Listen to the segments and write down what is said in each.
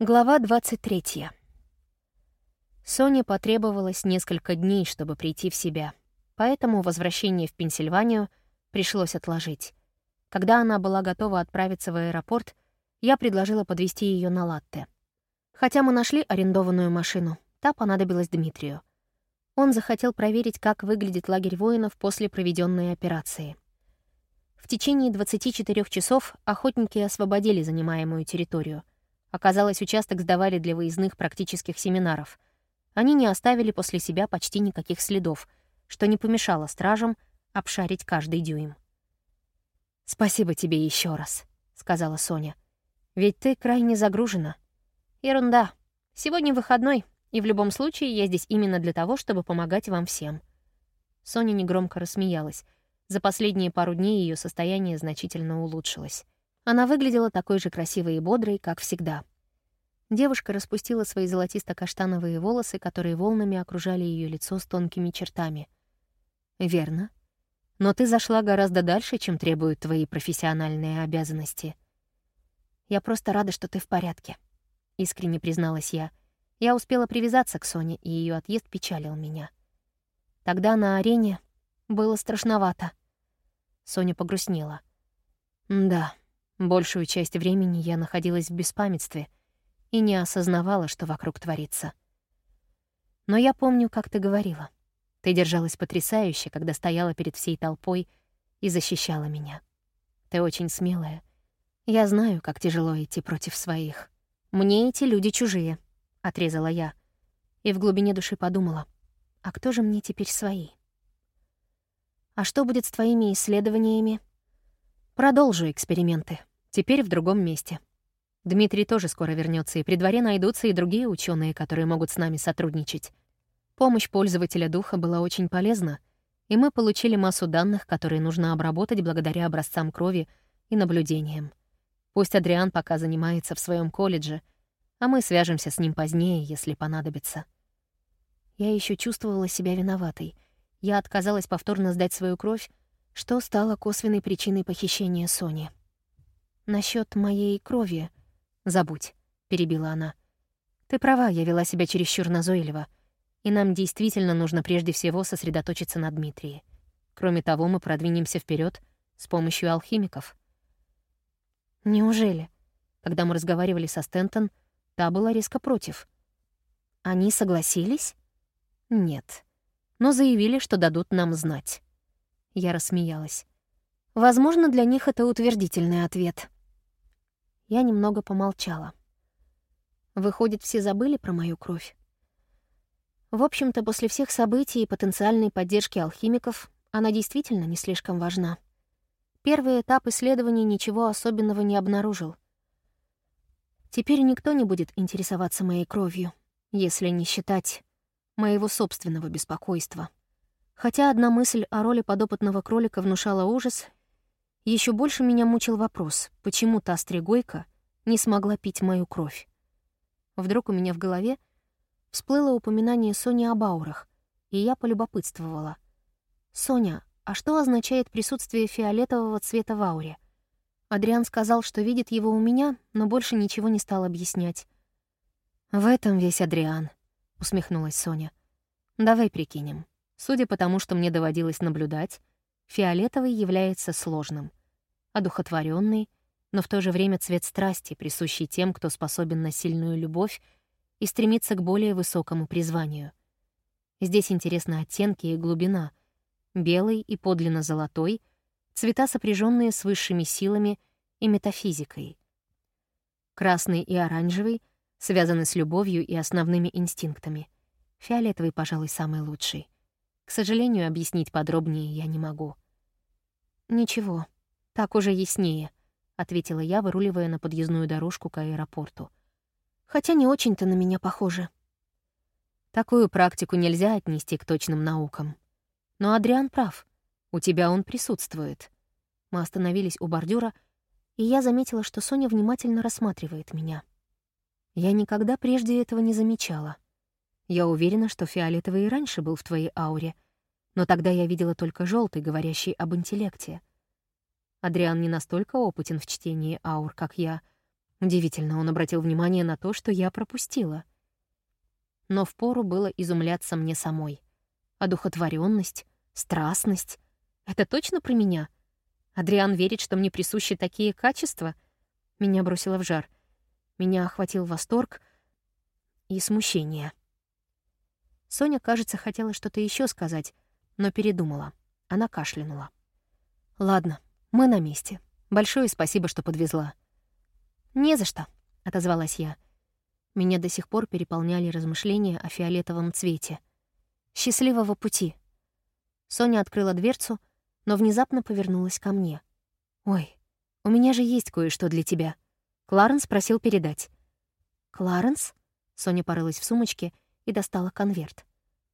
Глава 23. Соне потребовалось несколько дней, чтобы прийти в себя, поэтому возвращение в Пенсильванию пришлось отложить. Когда она была готова отправиться в аэропорт, я предложила подвести ее на латте. Хотя мы нашли арендованную машину, та понадобилась Дмитрию. Он захотел проверить, как выглядит лагерь воинов после проведенной операции. В течение 24 часов охотники освободили занимаемую территорию — Оказалось, участок сдавали для выездных практических семинаров. Они не оставили после себя почти никаких следов, что не помешало стражам обшарить каждый дюйм. «Спасибо тебе еще раз», — сказала Соня. «Ведь ты крайне загружена». «Ерунда. Сегодня выходной, и в любом случае я здесь именно для того, чтобы помогать вам всем». Соня негромко рассмеялась. За последние пару дней ее состояние значительно улучшилось. Она выглядела такой же красивой и бодрой, как всегда. Девушка распустила свои золотисто-каштановые волосы, которые волнами окружали ее лицо с тонкими чертами. «Верно. Но ты зашла гораздо дальше, чем требуют твои профессиональные обязанности. Я просто рада, что ты в порядке», — искренне призналась я. Я успела привязаться к Соне, и ее отъезд печалил меня. Тогда на арене было страшновато. Соня погрустнела. «Да, Большую часть времени я находилась в беспамятстве и не осознавала, что вокруг творится. Но я помню, как ты говорила. Ты держалась потрясающе, когда стояла перед всей толпой и защищала меня. Ты очень смелая. Я знаю, как тяжело идти против своих. Мне эти люди чужие, — отрезала я. И в глубине души подумала, а кто же мне теперь свои? А что будет с твоими исследованиями? Продолжу эксперименты. Теперь в другом месте. Дмитрий тоже скоро вернется, и при дворе найдутся и другие ученые, которые могут с нами сотрудничать. Помощь пользователя духа была очень полезна, и мы получили массу данных, которые нужно обработать благодаря образцам крови и наблюдениям. Пусть Адриан пока занимается в своем колледже, а мы свяжемся с ним позднее, если понадобится. Я еще чувствовала себя виноватой. Я отказалась повторно сдать свою кровь, что стало косвенной причиной похищения Сони. Насчет моей крови забудь», — перебила она. «Ты права, я вела себя чересчур назойливо, и нам действительно нужно прежде всего сосредоточиться на Дмитрии. Кроме того, мы продвинемся вперед с помощью алхимиков». «Неужели?» Когда мы разговаривали со Стентон, та была резко против. «Они согласились?» «Нет. Но заявили, что дадут нам знать». Я рассмеялась. Возможно, для них это утвердительный ответ. Я немного помолчала. Выходит, все забыли про мою кровь? В общем-то, после всех событий и потенциальной поддержки алхимиков она действительно не слишком важна. Первый этап исследований ничего особенного не обнаружил. Теперь никто не будет интересоваться моей кровью, если не считать моего собственного беспокойства. Хотя одна мысль о роли подопытного кролика внушала ужас, еще больше меня мучил вопрос, почему та стригойка не смогла пить мою кровь. Вдруг у меня в голове всплыло упоминание Сони об аурах, и я полюбопытствовала. «Соня, а что означает присутствие фиолетового цвета в ауре?» Адриан сказал, что видит его у меня, но больше ничего не стал объяснять. «В этом весь Адриан», — усмехнулась Соня. «Давай прикинем. Судя по тому, что мне доводилось наблюдать, фиолетовый является сложным, одухотворенный, но в то же время цвет страсти, присущий тем, кто способен на сильную любовь и стремится к более высокому призванию. Здесь интересны оттенки и глубина. Белый и подлинно золотой — цвета, сопряженные с высшими силами и метафизикой. Красный и оранжевый связаны с любовью и основными инстинктами. Фиолетовый, пожалуй, самый лучший. К сожалению, объяснить подробнее я не могу. «Ничего, так уже яснее», — ответила я, выруливая на подъездную дорожку к аэропорту. «Хотя не очень-то на меня похоже». Такую практику нельзя отнести к точным наукам. Но Адриан прав. У тебя он присутствует. Мы остановились у бордюра, и я заметила, что Соня внимательно рассматривает меня. Я никогда прежде этого не замечала. Я уверена, что фиолетовый и раньше был в твоей ауре, но тогда я видела только желтый, говорящий об интеллекте. Адриан не настолько опытен в чтении аур, как я. Удивительно, он обратил внимание на то, что я пропустила. Но впору было изумляться мне самой. Одухотворенность, страстность — это точно про меня? Адриан верит, что мне присущи такие качества? Меня бросило в жар. Меня охватил восторг и смущение. Соня, кажется, хотела что-то еще сказать, но передумала. Она кашлянула. «Ладно, мы на месте. Большое спасибо, что подвезла». «Не за что», — отозвалась я. Меня до сих пор переполняли размышления о фиолетовом цвете. «Счастливого пути!» Соня открыла дверцу, но внезапно повернулась ко мне. «Ой, у меня же есть кое-что для тебя». Кларенс просил передать. «Кларенс?» Соня порылась в сумочке и достала конверт.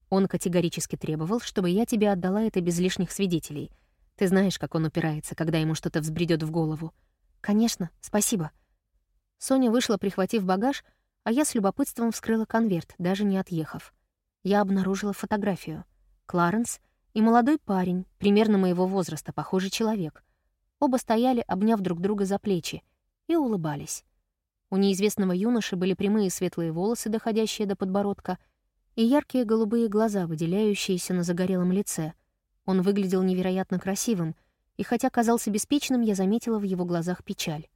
Он категорически требовал, чтобы я тебе отдала это без лишних свидетелей. Ты знаешь, как он упирается, когда ему что-то взбредет в голову. «Конечно, спасибо». Соня вышла, прихватив багаж, а я с любопытством вскрыла конверт, даже не отъехав. Я обнаружила фотографию. Кларенс и молодой парень, примерно моего возраста, похожий человек. Оба стояли, обняв друг друга за плечи, и улыбались. У неизвестного юноши были прямые светлые волосы, доходящие до подбородка, и яркие голубые глаза, выделяющиеся на загорелом лице. Он выглядел невероятно красивым, и хотя казался беспечным, я заметила в его глазах печаль.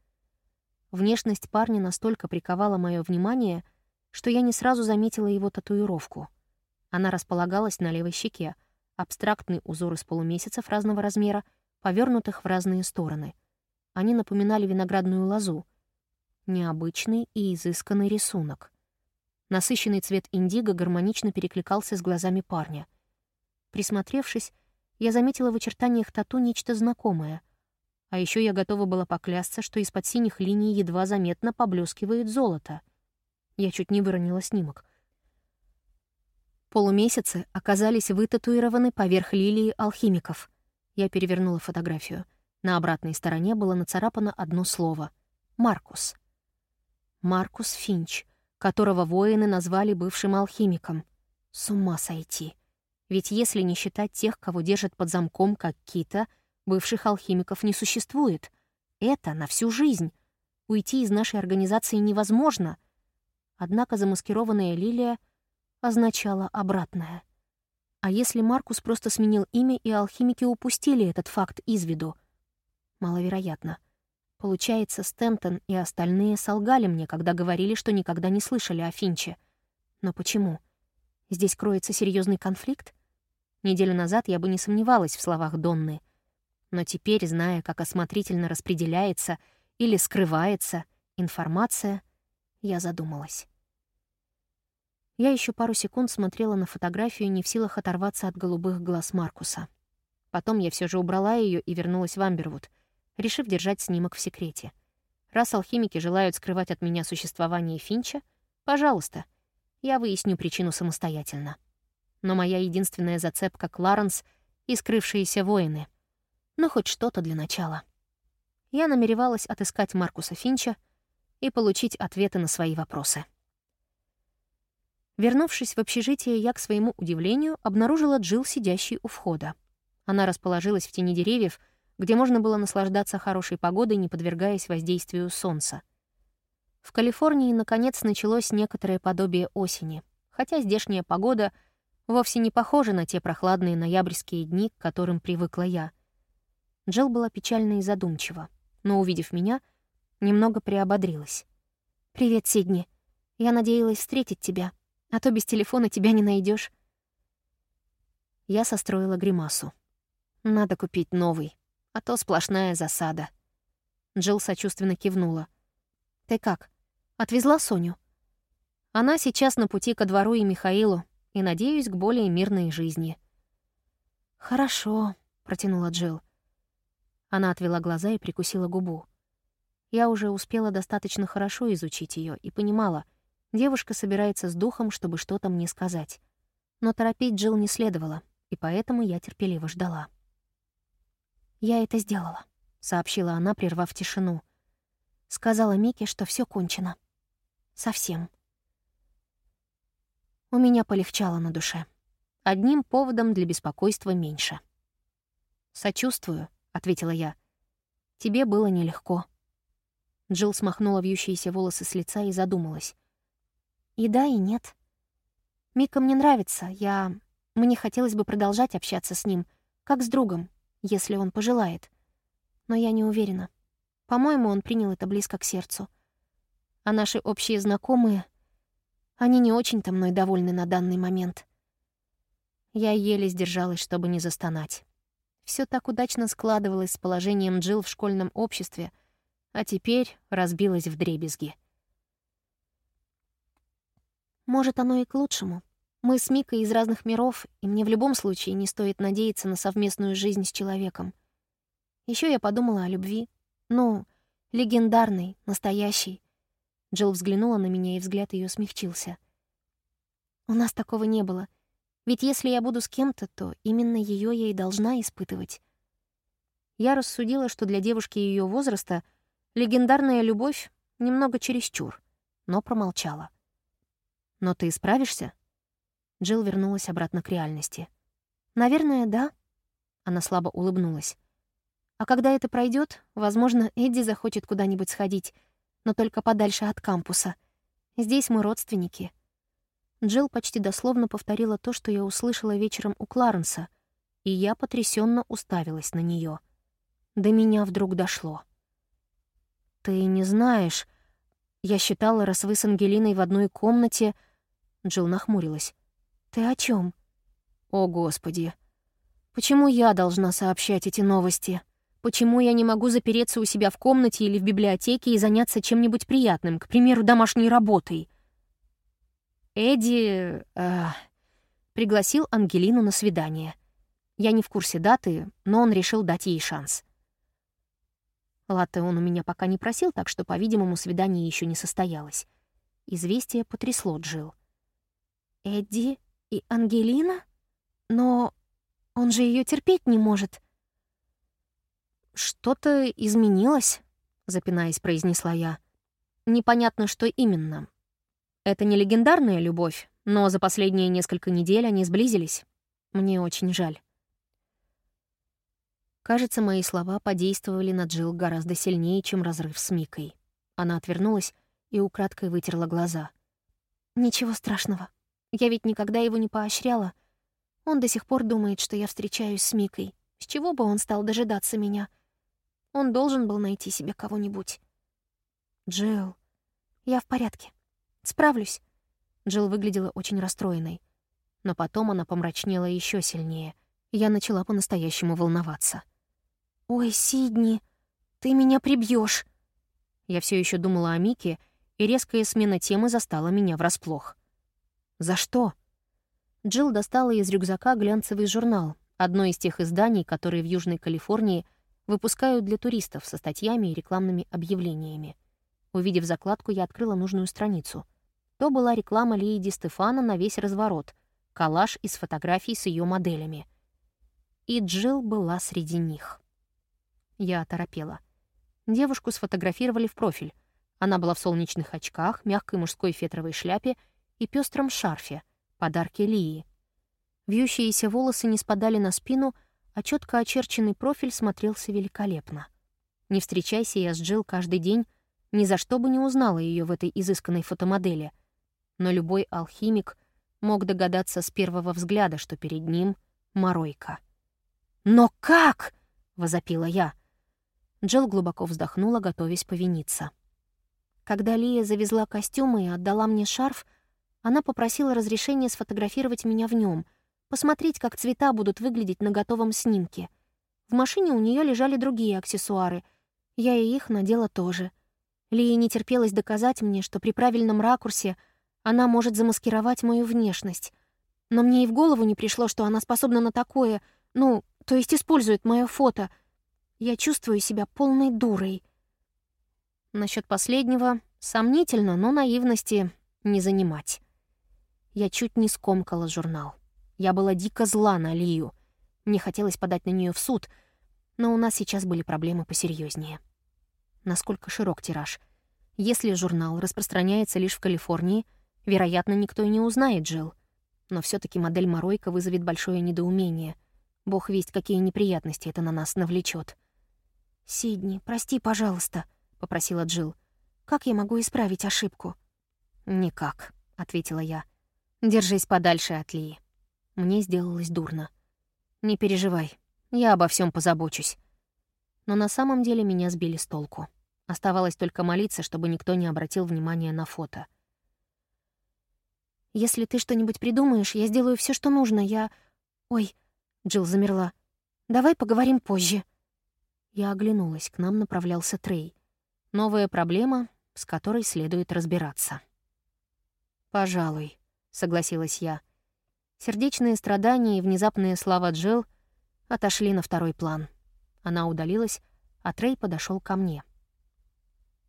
Внешность парня настолько приковала мое внимание, что я не сразу заметила его татуировку. Она располагалась на левой щеке, абстрактный узор из полумесяцев разного размера, повернутых в разные стороны. Они напоминали виноградную лозу — необычный и изысканный рисунок. Насыщенный цвет индиго гармонично перекликался с глазами парня. Присмотревшись, я заметила в очертаниях тату нечто знакомое. А еще я готова была поклясться, что из-под синих линий едва заметно поблескивает золото. Я чуть не выронила снимок. Полумесяцы оказались вытатуированы поверх лилии алхимиков. Я перевернула фотографию. На обратной стороне было нацарапано одно слово — «Маркус». Маркус Финч, которого воины назвали бывшим алхимиком. С ума сойти. Ведь если не считать тех, кого держат под замком, как кита, бывших алхимиков не существует. Это на всю жизнь. Уйти из нашей организации невозможно. Однако замаскированная лилия означала обратное. А если Маркус просто сменил имя, и алхимики упустили этот факт из виду? Маловероятно. Получается, Стентон и остальные солгали мне, когда говорили, что никогда не слышали о Финче. Но почему? Здесь кроется серьезный конфликт? Неделю назад я бы не сомневалась в словах Донны. Но теперь, зная, как осмотрительно распределяется или скрывается информация, я задумалась. Я еще пару секунд смотрела на фотографию, не в силах оторваться от голубых глаз Маркуса. Потом я все же убрала ее и вернулась в Амбервуд — решив держать снимок в секрете. Раз алхимики желают скрывать от меня существование Финча, пожалуйста, я выясню причину самостоятельно. Но моя единственная зацепка — Кларенс и скрывшиеся воины. Ну, хоть что-то для начала. Я намеревалась отыскать Маркуса Финча и получить ответы на свои вопросы. Вернувшись в общежитие, я, к своему удивлению, обнаружила Джилл, сидящей у входа. Она расположилась в тени деревьев — где можно было наслаждаться хорошей погодой, не подвергаясь воздействию солнца. В Калифорнии, наконец, началось некоторое подобие осени, хотя здешняя погода вовсе не похожа на те прохладные ноябрьские дни, к которым привыкла я. Джилл была печальна и задумчива, но, увидев меня, немного приободрилась. «Привет, Сидни. Я надеялась встретить тебя, а то без телефона тебя не найдешь. Я состроила гримасу. «Надо купить новый», а то сплошная засада. Джилл сочувственно кивнула. «Ты как? Отвезла Соню?» «Она сейчас на пути ко двору и Михаилу, и, надеюсь, к более мирной жизни». «Хорошо», — протянула Джилл. Она отвела глаза и прикусила губу. Я уже успела достаточно хорошо изучить ее и понимала, девушка собирается с духом, чтобы что-то мне сказать. Но торопить Джилл не следовало, и поэтому я терпеливо ждала. «Я это сделала», — сообщила она, прервав тишину. Сказала Мике, что все кончено. Совсем. У меня полегчало на душе. Одним поводом для беспокойства меньше. «Сочувствую», — ответила я. «Тебе было нелегко». Джилл смахнула вьющиеся волосы с лица и задумалась. И да, и нет. Мика мне нравится, я... Мне хотелось бы продолжать общаться с ним, как с другом, если он пожелает. Но я не уверена. По-моему, он принял это близко к сердцу. А наши общие знакомые... Они не очень-то мной довольны на данный момент. Я еле сдержалась, чтобы не застонать. Все так удачно складывалось с положением Джилл в школьном обществе, а теперь разбилось в дребезги. Может, оно и к лучшему. Мы с Микой из разных миров, и мне в любом случае не стоит надеяться на совместную жизнь с человеком. Еще я подумала о любви. Ну, легендарной, настоящей. Джилл взглянула на меня, и взгляд ее смягчился. У нас такого не было. Ведь если я буду с кем-то, то именно ее я и должна испытывать. Я рассудила, что для девушки ее возраста легендарная любовь немного чересчур, но промолчала. «Но ты справишься?» Джилл вернулась обратно к реальности. «Наверное, да». Она слабо улыбнулась. «А когда это пройдет, возможно, Эдди захочет куда-нибудь сходить, но только подальше от кампуса. Здесь мы родственники». Джилл почти дословно повторила то, что я услышала вечером у Кларенса, и я потрясенно уставилась на нее. До меня вдруг дошло. «Ты не знаешь...» Я считала, раз вы с Ангелиной в одной комнате, Джилл нахмурилась. «Ты о чем? «О, Господи! Почему я должна сообщать эти новости? Почему я не могу запереться у себя в комнате или в библиотеке и заняться чем-нибудь приятным, к примеру, домашней работой?» Эдди... Э, пригласил Ангелину на свидание. Я не в курсе даты, но он решил дать ей шанс. Латте он у меня пока не просил, так что, по-видимому, свидание еще не состоялось. Известие потрясло Джилл. Эдди и Ангелина? Но он же ее терпеть не может. Что-то изменилось, запинаясь, произнесла я. Непонятно, что именно. Это не легендарная любовь, но за последние несколько недель они сблизились. Мне очень жаль. Кажется, мои слова подействовали на Джилл гораздо сильнее, чем разрыв с Микой. Она отвернулась и украдкой вытерла глаза. «Ничего страшного. Я ведь никогда его не поощряла. Он до сих пор думает, что я встречаюсь с Микой. С чего бы он стал дожидаться меня? Он должен был найти себе кого-нибудь. Джилл, я в порядке. Справлюсь. Джилл выглядела очень расстроенной. Но потом она помрачнела еще сильнее. Я начала по-настоящему волноваться. «Ой, Сидни, ты меня прибьешь. Я все еще думала о Мике, и резкая смена темы застала меня врасплох. «За что?» Джилл достала из рюкзака глянцевый журнал, одно из тех изданий, которые в Южной Калифорнии выпускают для туристов со статьями и рекламными объявлениями. Увидев закладку, я открыла нужную страницу. То была реклама Лии Ди Стефана на весь разворот, коллаж из фотографий с ее моделями. И Джилл была среди них. Я оторопела. Девушку сфотографировали в профиль. Она была в солнечных очках, мягкой мужской фетровой шляпе и пестром шарфе, подарки Лии. Вьющиеся волосы не спадали на спину, а четко очерченный профиль смотрелся великолепно. Не встречайся я с Джилл каждый день, ни за что бы не узнала ее в этой изысканной фотомодели. Но любой алхимик мог догадаться с первого взгляда, что перед ним — Моройка. «Но как?» — возопила я. Джилл глубоко вздохнула, готовясь повиниться. Когда Лия завезла костюмы и отдала мне шарф, она попросила разрешения сфотографировать меня в нем, посмотреть, как цвета будут выглядеть на готовом снимке. В машине у нее лежали другие аксессуары. Я и их надела тоже. Лии не терпелось доказать мне, что при правильном ракурсе она может замаскировать мою внешность. Но мне и в голову не пришло, что она способна на такое, ну, то есть использует мое фото. Я чувствую себя полной дурой. Насчет последнего сомнительно, но наивности не занимать. Я чуть не скомкала журнал. Я была дико зла на Лию. Мне хотелось подать на нее в суд, но у нас сейчас были проблемы посерьезнее. Насколько широк тираж? Если журнал распространяется лишь в Калифорнии, вероятно, никто и не узнает Джилл. Но все таки модель Моройка вызовет большое недоумение. Бог весть, какие неприятности это на нас навлечет. «Сидни, прости, пожалуйста», — попросила Джилл. «Как я могу исправить ошибку?» «Никак», — ответила я. «Держись подальше от Лии». Мне сделалось дурно. «Не переживай, я обо всем позабочусь». Но на самом деле меня сбили с толку. Оставалось только молиться, чтобы никто не обратил внимания на фото. «Если ты что-нибудь придумаешь, я сделаю все, что нужно. Я...» «Ой...» — Джилл замерла. «Давай поговорим позже». Я оглянулась, к нам направлялся Трей. Новая проблема, с которой следует разбираться. «Пожалуй», — согласилась я. Сердечные страдания и внезапные слова Джилл отошли на второй план. Она удалилась, а Трей подошел ко мне.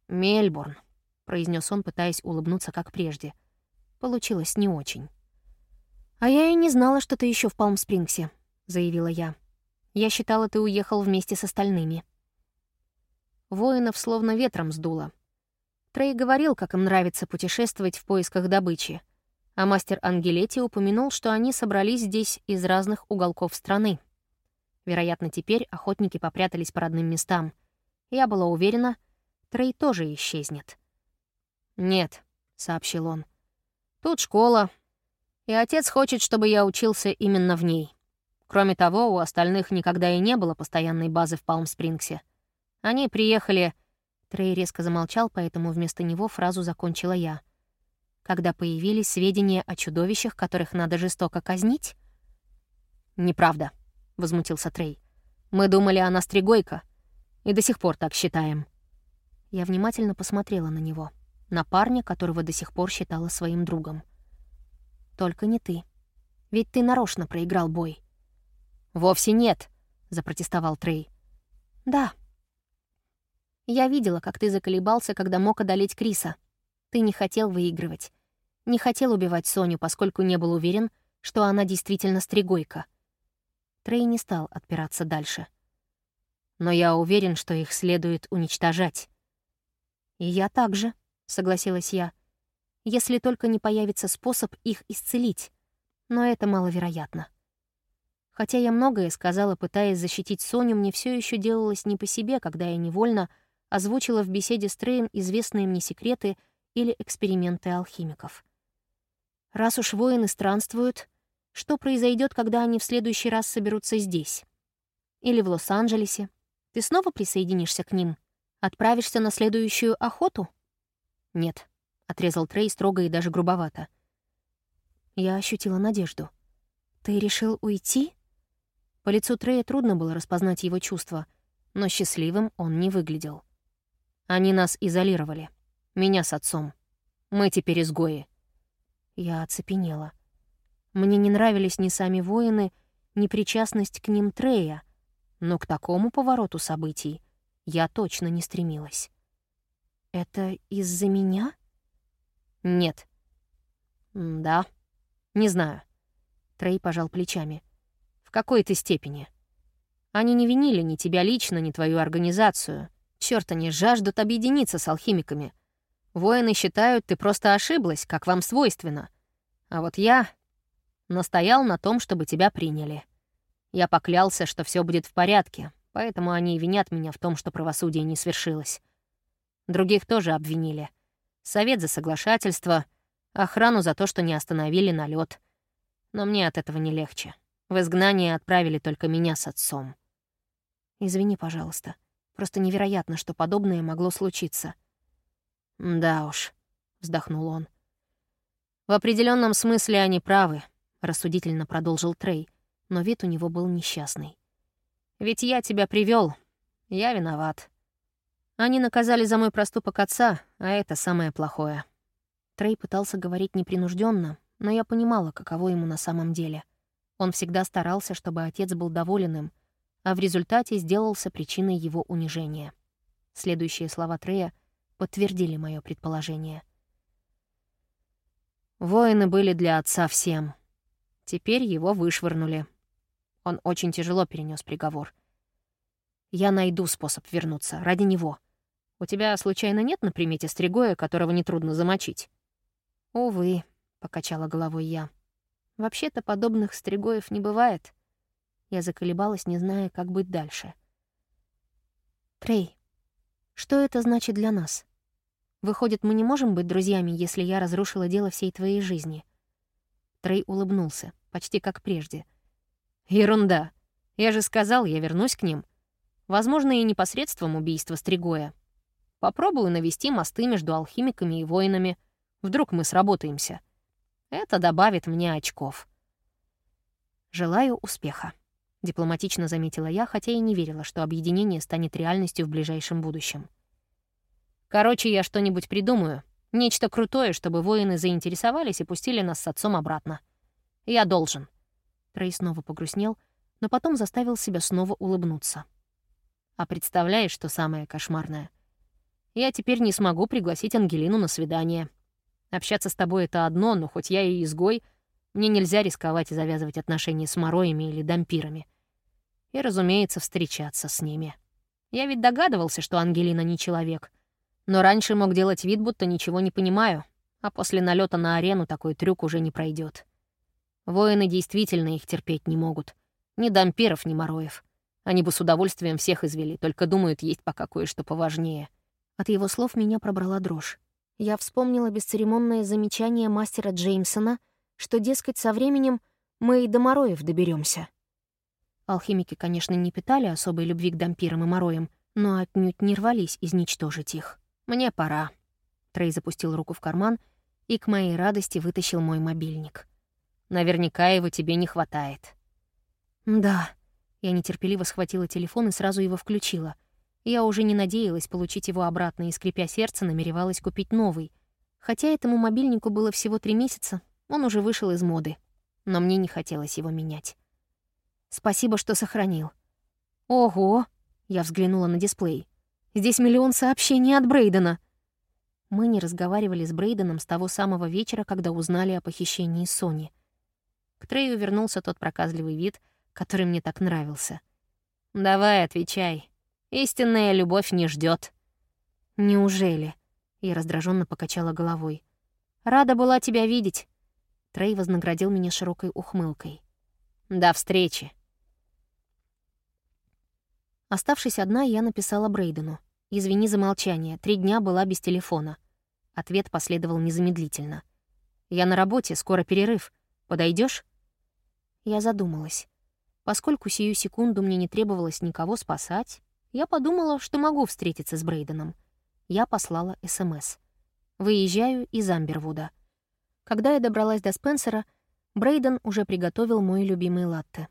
«Мельбурн», — произнес он, пытаясь улыбнуться, как прежде. Получилось не очень. «А я и не знала, что ты еще в Палм-Спрингсе», — заявила я. Я считала, ты уехал вместе с остальными». Воинов словно ветром сдуло. Трей говорил, как им нравится путешествовать в поисках добычи, а мастер Ангелетти упомянул, что они собрались здесь из разных уголков страны. Вероятно, теперь охотники попрятались по родным местам. Я была уверена, Трей тоже исчезнет. «Нет», — сообщил он, — «тут школа, и отец хочет, чтобы я учился именно в ней. Кроме того, у остальных никогда и не было постоянной базы в Палм-Спрингсе. Они приехали... Трей резко замолчал, поэтому вместо него фразу закончила я. Когда появились сведения о чудовищах, которых надо жестоко казнить? «Неправда», — возмутился Трей. «Мы думали, она стригойка, и до сих пор так считаем». Я внимательно посмотрела на него, на парня, которого до сих пор считала своим другом. «Только не ты. Ведь ты нарочно проиграл бой. «Вовсе нет», — запротестовал Трей. «Да». «Я видела, как ты заколебался, когда мог одолеть Криса. Ты не хотел выигрывать. Не хотел убивать Соню, поскольку не был уверен, что она действительно стригойка». Трей не стал отпираться дальше. «Но я уверен, что их следует уничтожать». «И я также», — согласилась я, «если только не появится способ их исцелить. Но это маловероятно». Хотя я многое сказала, пытаясь защитить Соню, мне все еще делалось не по себе, когда я невольно озвучила в беседе с Треем известные мне секреты или эксперименты алхимиков. Раз уж воины странствуют, что произойдет, когда они в следующий раз соберутся здесь? Или в Лос-Анджелесе? Ты снова присоединишься к ним? Отправишься на следующую охоту? Нет, — отрезал Трей строго и даже грубовато. Я ощутила надежду. «Ты решил уйти?» По лицу Трея трудно было распознать его чувства, но счастливым он не выглядел. Они нас изолировали. Меня с отцом. Мы теперь изгои. Я оцепенела. Мне не нравились ни сами воины, ни причастность к ним Трея, но к такому повороту событий я точно не стремилась. «Это из-за меня?» «Нет». «Да. Не знаю». Трей пожал плечами какой-то степени. Они не винили ни тебя лично, ни твою организацию. Чёрт, они жаждут объединиться с алхимиками. Воины считают, ты просто ошиблась, как вам свойственно. А вот я настоял на том, чтобы тебя приняли. Я поклялся, что все будет в порядке, поэтому они винят меня в том, что правосудие не свершилось. Других тоже обвинили. Совет за соглашательство, охрану за то, что не остановили налет. Но мне от этого не легче. В изгнание отправили только меня с отцом. Извини, пожалуйста. Просто невероятно, что подобное могло случиться. Да уж, вздохнул он. В определенном смысле они правы, рассудительно продолжил Трей, но вид у него был несчастный. Ведь я тебя привел, я виноват. Они наказали за мой проступок отца, а это самое плохое. Трей пытался говорить непринужденно, но я понимала, каково ему на самом деле — он всегда старался, чтобы отец был доволен им, а в результате сделался причиной его унижения. Следующие слова Трея подтвердили мое предположение. Воины были для отца всем. Теперь его вышвырнули. Он очень тяжело перенес приговор. Я найду способ вернуться ради него. У тебя, случайно, нет на примете стригоя, которого нетрудно замочить? Увы, — покачала головой я. Вообще-то подобных стригоев не бывает. Я заколебалась, не зная, как быть дальше. «Трей, Что это значит для нас? Выходит, мы не можем быть друзьями, если я разрушила дело всей твоей жизни. Трей улыбнулся, почти как прежде. Ерунда. Я же сказал, я вернусь к ним. Возможно, и непосредством убийства Стригоя. Попробую навести мосты между алхимиками и воинами. Вдруг мы сработаемся. Это добавит мне очков. Желаю успеха. Дипломатично заметила я, хотя и не верила, что объединение станет реальностью в ближайшем будущем. Короче, я что-нибудь придумаю. Нечто крутое, чтобы воины заинтересовались и пустили нас с отцом обратно. Я должен. Трей снова погрустнел, но потом заставил себя снова улыбнуться. А представляешь, что самое кошмарное? Я теперь не смогу пригласить Ангелину на свидание. Общаться с тобой — это одно, но хоть я и изгой, мне нельзя рисковать и завязывать отношения с мороями или дампирами. И, разумеется, встречаться с ними. Я ведь догадывался, что Ангелина не человек. Но раньше мог делать вид, будто ничего не понимаю, а после налета на арену такой трюк уже не пройдет. Воины действительно их терпеть не могут. Ни дампиров, ни мороев. Они бы с удовольствием всех извели, только думают, есть пока кое-что поважнее. От его слов меня пробрала дрожь. Я вспомнила бесцеремонное замечание мастера Джеймсона, что, дескать, со временем мы и до Мороев доберемся. Алхимики, конечно, не питали особой любви к дампирам и Мороям, но отнюдь не рвались изничтожить их. «Мне пора». Трей запустил руку в карман и, к моей радости, вытащил мой мобильник. «Наверняка его тебе не хватает». «Да». Я нетерпеливо схватила телефон и сразу его включила — я уже не надеялась получить его обратно и, скрипя сердце, намеревалась купить новый. Хотя этому мобильнику было всего три месяца, он уже вышел из моды. Но мне не хотелось его менять. Спасибо, что сохранил. Ого! Я взглянула на дисплей. Здесь миллион сообщений от Брейдена. Мы не разговаривали с Брейденом с того самого вечера, когда узнали о похищении Сони. К Трею вернулся тот проказливый вид, который мне так нравился. «Давай, отвечай. Истинная любовь не ждет. Неужели? Я раздраженно покачала головой. Рада была тебя видеть. Трей вознаградил меня широкой ухмылкой. До встречи. Оставшись одна, я написала Брейдену. «Извини за молчание. Три дня была без телефона». Ответ последовал незамедлительно. «Я на работе, скоро перерыв. Подойдешь? Я задумалась. Поскольку сию секунду мне не требовалось никого спасать, я подумала, что могу встретиться с Брейденом. Я послала СМС. Выезжаю из Амбервуда. Когда я добралась до Спенсера, Брейден уже приготовил мой любимый латте.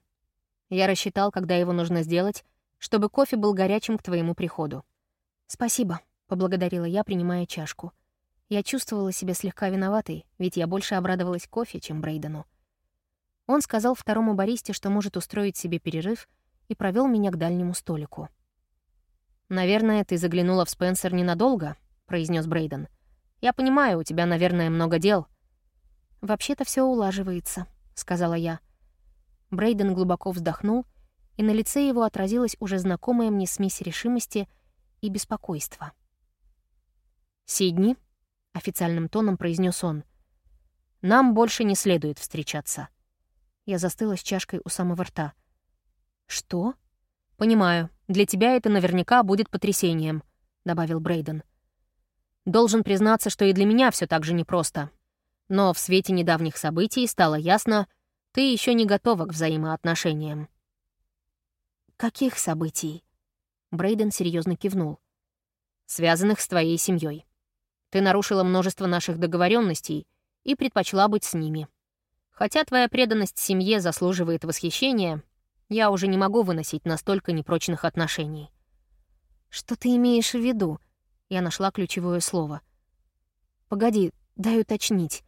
Я рассчитал, когда его нужно сделать, чтобы кофе был горячим к твоему приходу. «Спасибо», — поблагодарила я, принимая чашку. Я чувствовала себя слегка виноватой, ведь я больше обрадовалась кофе, чем Брейдену. Он сказал второму баристе, что может устроить себе перерыв, и провел меня к дальнему столику. «Наверное, ты заглянула в Спенсер ненадолго», — произнес Брейден. «Я понимаю, у тебя, наверное, много дел». «Вообще-то все улаживается», — сказала я. Брейден глубоко вздохнул, и на лице его отразилась уже знакомая мне смесь решимости и беспокойства. «Сидни», — официальным тоном произнес он, — «нам больше не следует встречаться». Я застыла с чашкой у самого рта. «Что?» «Понимаю, для тебя это наверняка будет потрясением», — добавил Брейден. «Должен признаться, что и для меня все так же непросто. Но в свете недавних событий стало ясно, ты еще не готова к взаимоотношениям». «Каких событий?» Брейден серьезно кивнул. «Связанных с твоей семьей. Ты нарушила множество наших договоренностей и предпочла быть с ними. Хотя твоя преданность семье заслуживает восхищения, я уже не могу выносить настолько непрочных отношений. «Что ты имеешь в виду?» Я нашла ключевое слово. «Погоди, дай уточнить.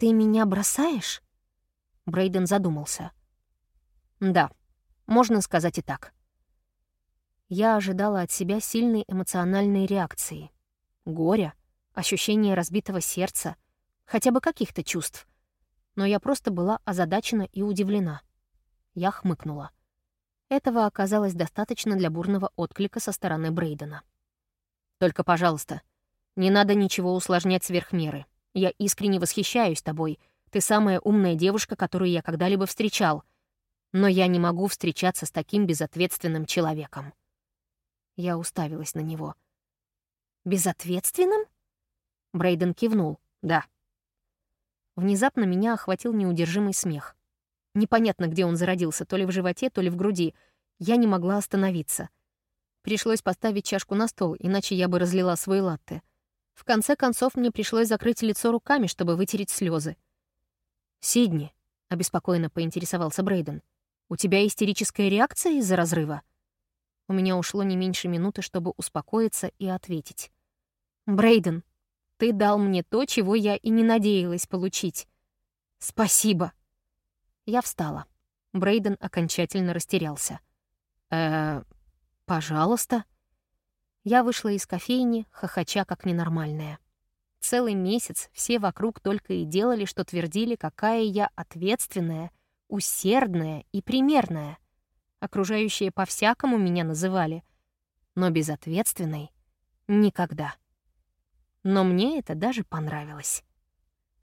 Ты меня бросаешь?» Брейден задумался. «Да, можно сказать и так». Я ожидала от себя сильной эмоциональной реакции. Горя, ощущение разбитого сердца, хотя бы каких-то чувств. Но я просто была озадачена и удивлена. Я хмыкнула. Этого оказалось достаточно для бурного отклика со стороны Брейдена. «Только, пожалуйста, не надо ничего усложнять сверх меры. Я искренне восхищаюсь тобой. Ты самая умная девушка, которую я когда-либо встречал. Но я не могу встречаться с таким безответственным человеком». Я уставилась на него. Безответственным? Брейден кивнул. Да. Внезапно меня охватил неудержимый смех. Непонятно, где он зародился, то ли в животе, то ли в груди. Я не могла остановиться. Пришлось поставить чашку на стол, иначе я бы разлила свой латте. В конце концов, мне пришлось закрыть лицо руками, чтобы вытереть слезы. «Сидни», — обеспокоенно поинтересовался Брейден, «у тебя истерическая реакция из-за разрыва?» У меня ушло не меньше минуты, чтобы успокоиться и ответить. «Брейден, ты дал мне то, чего я и не надеялась получить. Спасибо». Я встала. Брейден окончательно растерялся. «Э, пожалуйста». Я вышла из кофейни, хохоча как ненормальная. Целый месяц все вокруг только и делали, что твердили, какая я ответственная, усердная и примерная. Окружающие по-всякому меня называли, но безответственной — никогда. Но мне это даже понравилось.